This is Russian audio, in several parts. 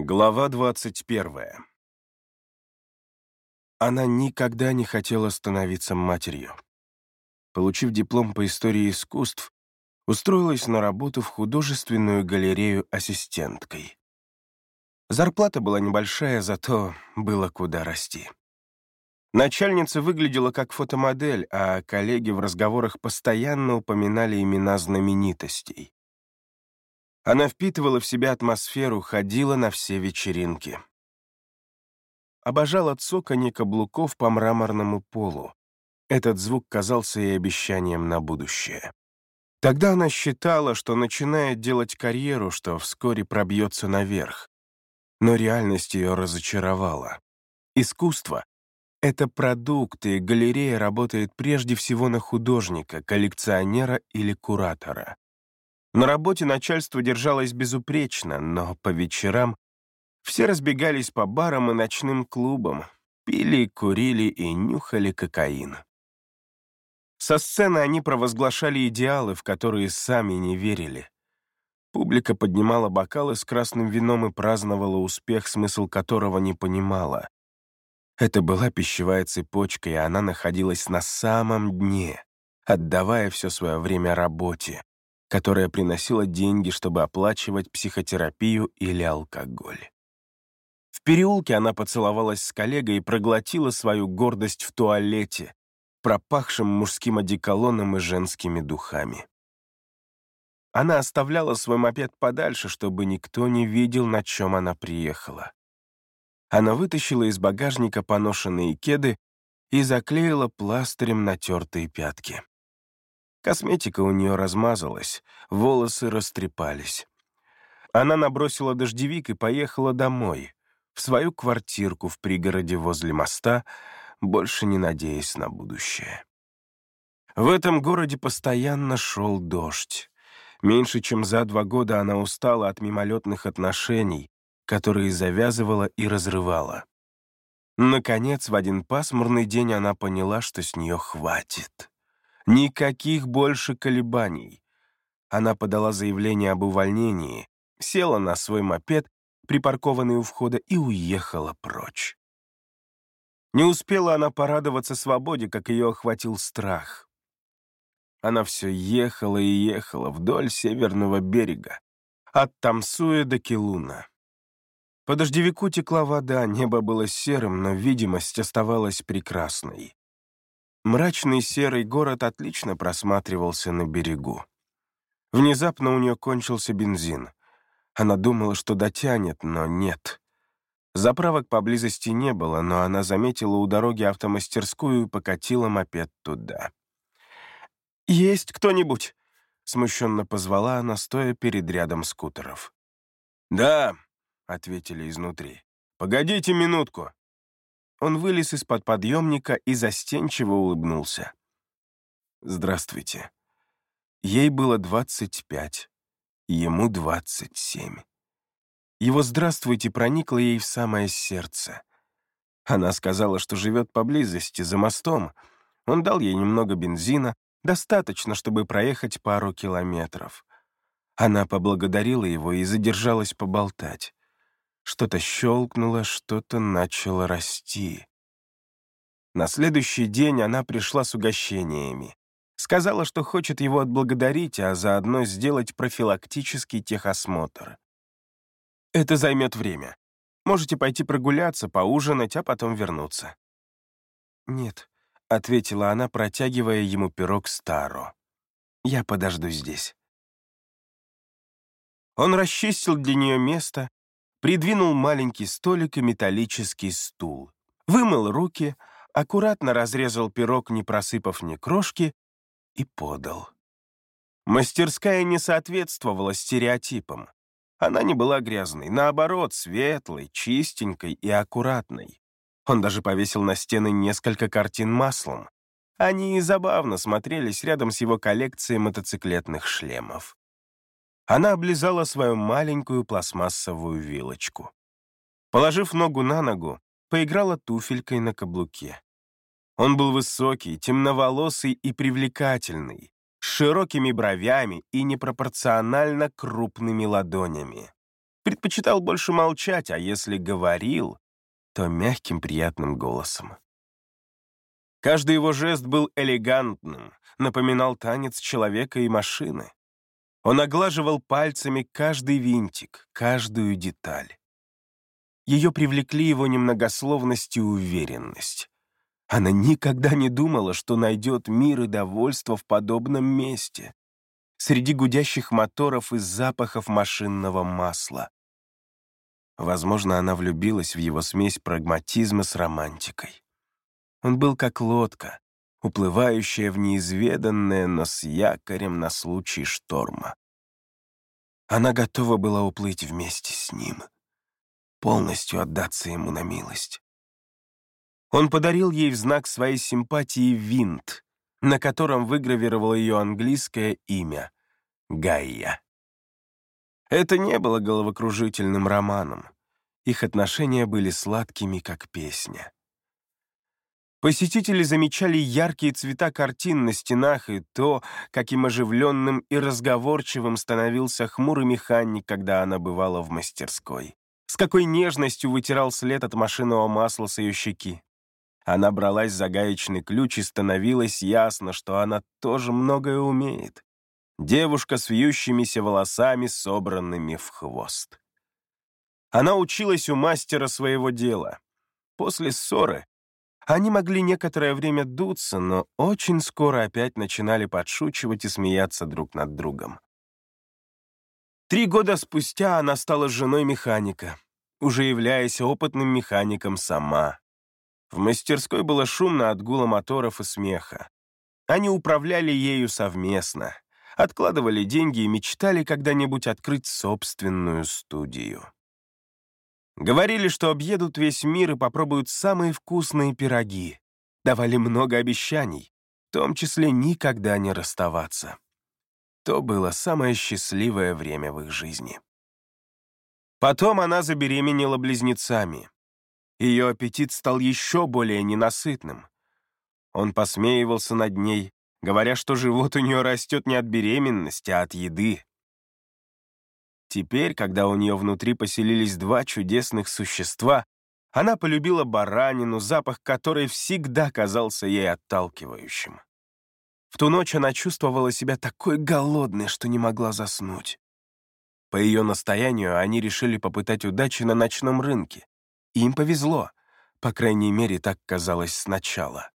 Глава 21. Она никогда не хотела становиться матерью. Получив диплом по истории искусств, устроилась на работу в художественную галерею ассистенткой. Зарплата была небольшая, зато было куда расти. Начальница выглядела как фотомодель, а коллеги в разговорах постоянно упоминали имена знаменитостей. Она впитывала в себя атмосферу, ходила на все вечеринки. Обожала цоканье каблуков по мраморному полу. Этот звук казался ей обещанием на будущее. Тогда она считала, что начинает делать карьеру, что вскоре пробьется наверх. Но реальность ее разочаровала. Искусство — это продукт, и галерея работает прежде всего на художника, коллекционера или куратора. На работе начальство держалось безупречно, но по вечерам все разбегались по барам и ночным клубам, пили, курили и нюхали кокаин. Со сцены они провозглашали идеалы, в которые сами не верили. Публика поднимала бокалы с красным вином и праздновала успех, смысл которого не понимала. Это была пищевая цепочка, и она находилась на самом дне, отдавая все свое время работе, которая приносила деньги, чтобы оплачивать психотерапию или алкоголь. В переулке она поцеловалась с коллегой и проглотила свою гордость в туалете, пропахшим мужским одеколоном и женскими духами. Она оставляла свой мопед подальше, чтобы никто не видел, на чем она приехала. Она вытащила из багажника поношенные кеды и заклеила пластырем натертые пятки. Косметика у нее размазалась, волосы растрепались. Она набросила дождевик и поехала домой, в свою квартирку в пригороде возле моста, больше не надеясь на будущее. В этом городе постоянно шел дождь. Меньше чем за два года она устала от мимолетных отношений, которые завязывала и разрывала. Наконец, в один пасмурный день она поняла, что с нее хватит. Никаких больше колебаний. Она подала заявление об увольнении, села на свой мопед, припаркованный у входа, и уехала прочь. Не успела она порадоваться свободе, как ее охватил страх. Она все ехала и ехала вдоль северного берега, от Тамсуя до Килуна. По дождевику текла вода, небо было серым, но видимость оставалась прекрасной. Мрачный серый город отлично просматривался на берегу. Внезапно у нее кончился бензин. Она думала, что дотянет, но нет. Заправок поблизости не было, но она заметила у дороги автомастерскую и покатила мопед туда. «Есть кто-нибудь?» — смущенно позвала она, стоя перед рядом скутеров. «Да», — ответили изнутри. «Погодите минутку». Он вылез из-под подъемника и застенчиво улыбнулся. «Здравствуйте». Ей было 25, ему 27. Его «здравствуйте» проникло ей в самое сердце. Она сказала, что живет поблизости, за мостом. Он дал ей немного бензина, достаточно, чтобы проехать пару километров. Она поблагодарила его и задержалась поболтать. Что-то щелкнуло, что-то начало расти. На следующий день она пришла с угощениями. Сказала, что хочет его отблагодарить, а заодно сделать профилактический техосмотр. Это займет время. Можете пойти прогуляться, поужинать, а потом вернуться. «Нет», — ответила она, протягивая ему пирог Старо. «Я подожду здесь». Он расчистил для нее место, придвинул маленький столик и металлический стул, вымыл руки, аккуратно разрезал пирог, не просыпав ни крошки, и подал. Мастерская не соответствовала стереотипам. Она не была грязной, наоборот, светлой, чистенькой и аккуратной. Он даже повесил на стены несколько картин маслом. Они и забавно смотрелись рядом с его коллекцией мотоциклетных шлемов. Она облизала свою маленькую пластмассовую вилочку. Положив ногу на ногу, поиграла туфелькой на каблуке. Он был высокий, темноволосый и привлекательный, с широкими бровями и непропорционально крупными ладонями. Предпочитал больше молчать, а если говорил, то мягким приятным голосом. Каждый его жест был элегантным, напоминал танец человека и машины. Он оглаживал пальцами каждый винтик, каждую деталь. Ее привлекли его немногословность и уверенность. Она никогда не думала, что найдет мир и довольство в подобном месте, среди гудящих моторов и запахов машинного масла. Возможно, она влюбилась в его смесь прагматизма с романтикой. Он был как лодка, уплывающая в неизведанное, но с якорем на случай шторма. Она готова была уплыть вместе с ним, полностью отдаться ему на милость. Он подарил ей в знак своей симпатии винт, на котором выгравировал ее английское имя — Гайя. Это не было головокружительным романом. Их отношения были сладкими, как песня. Посетители замечали яркие цвета картин на стенах и то, каким оживленным и разговорчивым становился хмурый механик, когда она бывала в мастерской. С какой нежностью вытирал след от машинного масла с ее щеки. Она бралась за гаечный ключ, и становилось ясно, что она тоже многое умеет. Девушка с вьющимися волосами, собранными в хвост. Она училась у мастера своего дела. После ссоры они могли некоторое время дуться, но очень скоро опять начинали подшучивать и смеяться друг над другом. Три года спустя она стала женой механика, уже являясь опытным механиком сама. В мастерской было шумно от гула моторов и смеха. Они управляли ею совместно откладывали деньги и мечтали когда-нибудь открыть собственную студию. Говорили, что объедут весь мир и попробуют самые вкусные пироги. Давали много обещаний, в том числе никогда не расставаться. То было самое счастливое время в их жизни. Потом она забеременела близнецами. Ее аппетит стал еще более ненасытным. Он посмеивался над ней, говоря, что живот у нее растет не от беременности, а от еды. Теперь, когда у нее внутри поселились два чудесных существа, она полюбила баранину, запах которой всегда казался ей отталкивающим. В ту ночь она чувствовала себя такой голодной, что не могла заснуть. По ее настоянию они решили попытать удачи на ночном рынке. И им повезло, по крайней мере, так казалось сначала.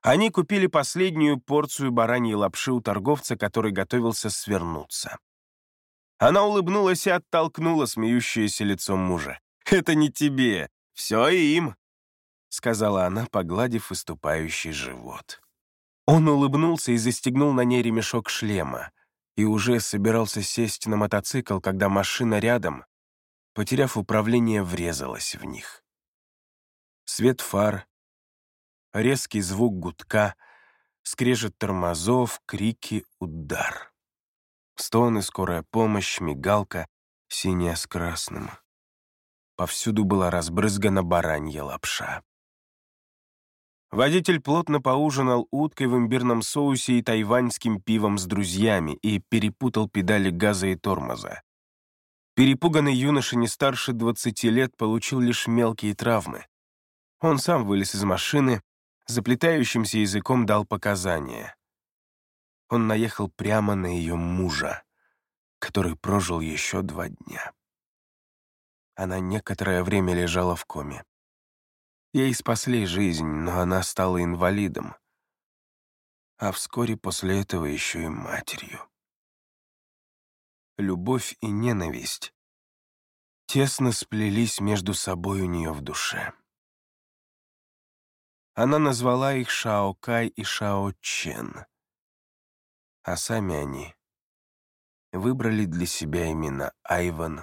Они купили последнюю порцию бараньей лапши у торговца, который готовился свернуться. Она улыбнулась и оттолкнула смеющееся лицо мужа. «Это не тебе, все им», — сказала она, погладив выступающий живот. Он улыбнулся и застегнул на ней ремешок шлема и уже собирался сесть на мотоцикл, когда машина рядом, потеряв управление, врезалась в них. Свет фар, резкий звук гудка, скрежет тормозов, крики, удар. Стоны, скорая помощь, мигалка, синяя с красным. Повсюду была разбрызгана баранья лапша. Водитель плотно поужинал уткой в имбирном соусе и тайваньским пивом с друзьями и перепутал педали газа и тормоза. Перепуганный юноша не старше 20 лет получил лишь мелкие травмы. Он сам вылез из машины, заплетающимся языком дал показания. Он наехал прямо на ее мужа, который прожил еще два дня. Она некоторое время лежала в коме. Ей спасли жизнь, но она стала инвалидом, а вскоре после этого еще и матерью. Любовь и ненависть тесно сплелись между собой у нее в душе. Она назвала их Шао Кай и Шао Чен. А сами они выбрали для себя имена Айван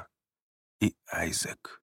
и Айзек.